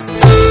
Whoa.